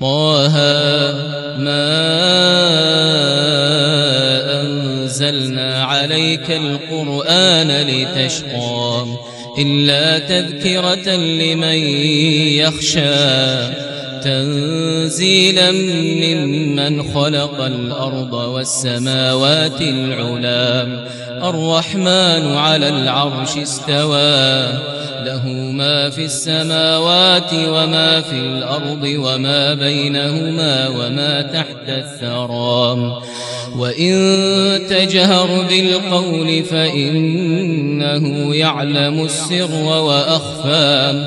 طه ما أنزلنا عليك القرآن لتشقى. إلا تذكرة لمن يخشى. تنزيلا ممن خلق الأرض والسماوات العلام الرحمن على العرش استوى. له ما في السماوات وما في الأرض وما بينهما وما تحت الثرى. وإن تجهر بالقول فإنه يعلم السر وأخفى.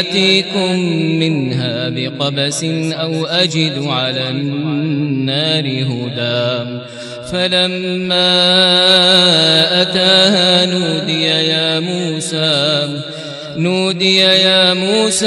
آتيكم منها بقبس أو أجد على النار هدى. فلما أتاها نودي يا موسى نودي يا موسى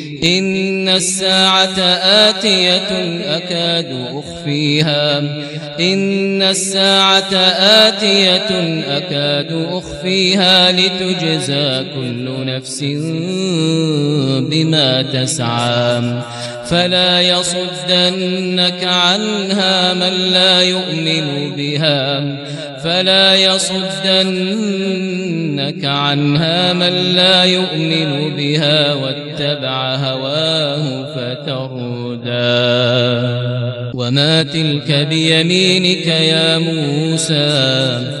إن الساعة آتية أكاد أخفيها. إن الساعة آتية أكاد أخفيها لتجزى كل نفس بما تسعى. فلا يصدنك عنها من لا يؤمن بها. فلا يصدنك عنها من لا يؤمن بها واتبع هواه فتردى وما تلك بيمينك يا موسى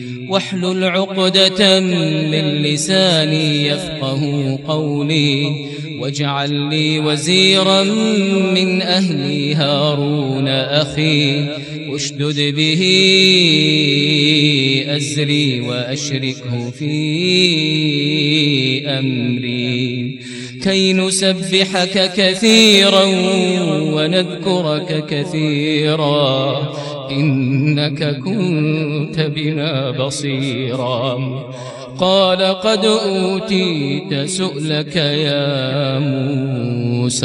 واحلل عقدة من لساني يفقه قولي واجعل لي وزيرا من أهلي هارون أخي اشدد به أزري وأشركه في أمري. كي نسبحك كثيرا ونذكرك كثيرا إنك كنت بنا بصيرا. قال قد أوتيت سؤلك يا موسى.